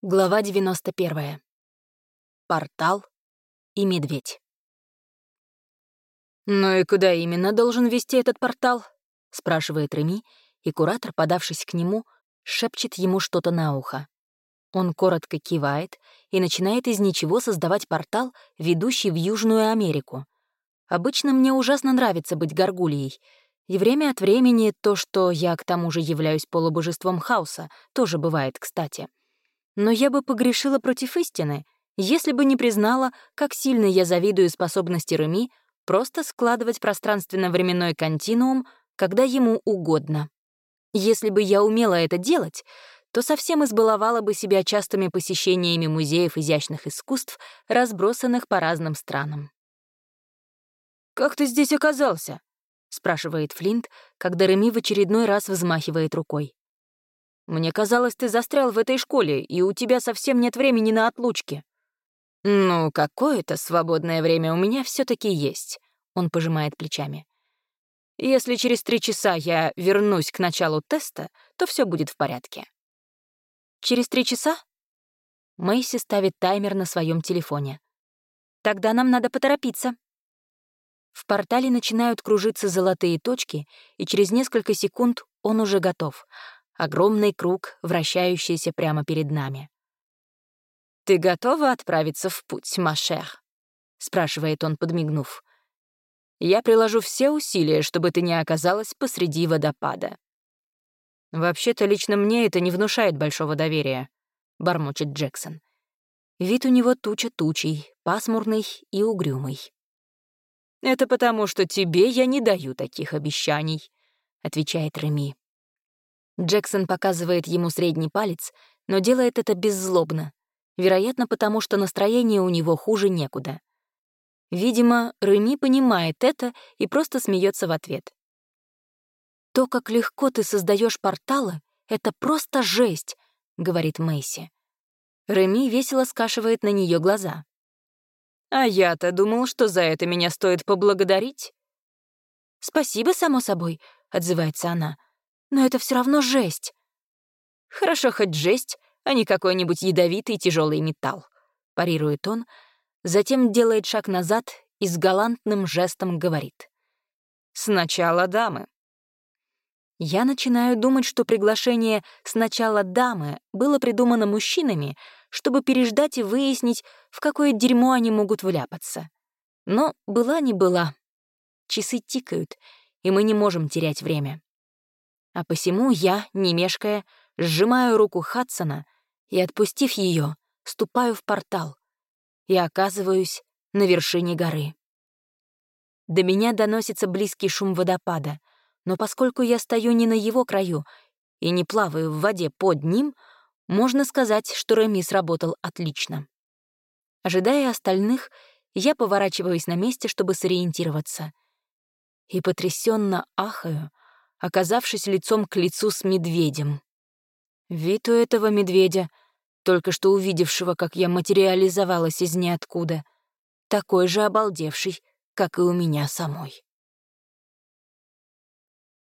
Глава 91. Портал и медведь. «Ну и куда именно должен вести этот портал?» — спрашивает Реми, и куратор, подавшись к нему, шепчет ему что-то на ухо. Он коротко кивает и начинает из ничего создавать портал, ведущий в Южную Америку. Обычно мне ужасно нравится быть горгульей, и время от времени то, что я к тому же являюсь полубожеством хаоса, тоже бывает кстати — но я бы погрешила против истины, если бы не признала, как сильно я завидую способности Реми просто складывать пространственно-временной континуум, когда ему угодно. Если бы я умела это делать, то совсем избаловала бы себя частыми посещениями музеев изящных искусств, разбросанных по разным странам. «Как ты здесь оказался?» — спрашивает Флинт, когда Реми в очередной раз взмахивает рукой. Мне казалось, ты застрял в этой школе, и у тебя совсем нет времени на отлучки». «Ну, какое-то свободное время у меня все таки есть», — он пожимает плечами. «Если через три часа я вернусь к началу теста, то все будет в порядке». «Через три часа?» Мэйси ставит таймер на своем телефоне. «Тогда нам надо поторопиться». В портале начинают кружиться золотые точки, и через несколько секунд он уже готов — огромный круг, вращающийся прямо перед нами. «Ты готова отправиться в путь, Машер?» — спрашивает он, подмигнув. «Я приложу все усилия, чтобы ты не оказалась посреди водопада». «Вообще-то лично мне это не внушает большого доверия», — бормочет Джексон. Вид у него туча тучей, пасмурный и угрюмый. «Это потому, что тебе я не даю таких обещаний», — отвечает Реми. Джексон показывает ему средний палец, но делает это беззлобно, вероятно, потому что настроение у него хуже некуда. Видимо, Реми понимает это и просто смеется в ответ. «То, как легко ты создаешь порталы, это просто жесть», — говорит Мэйси. Реми весело скашивает на нее глаза. «А я-то думал, что за это меня стоит поблагодарить». «Спасибо, само собой», — отзывается она. Но это все равно жесть. Хорошо хоть жесть, а не какой-нибудь ядовитый тяжелый металл, парирует он, затем делает шаг назад и с галантным жестом говорит. «Сначала дамы». Я начинаю думать, что приглашение «сначала дамы» было придумано мужчинами, чтобы переждать и выяснить, в какое дерьмо они могут вляпаться. Но была не была. Часы тикают, и мы не можем терять время. А посему я, не мешкая, сжимаю руку Хадсона и, отпустив ее, ступаю в портал и оказываюсь на вершине горы. До меня доносится близкий шум водопада, но поскольку я стою не на его краю и не плаваю в воде под ним, можно сказать, что Реми сработал отлично. Ожидая остальных, я поворачиваюсь на месте, чтобы сориентироваться. И потрясенно ахаю, оказавшись лицом к лицу с медведем. Вид у этого медведя, только что увидевшего, как я материализовалась из ниоткуда, такой же обалдевший, как и у меня самой.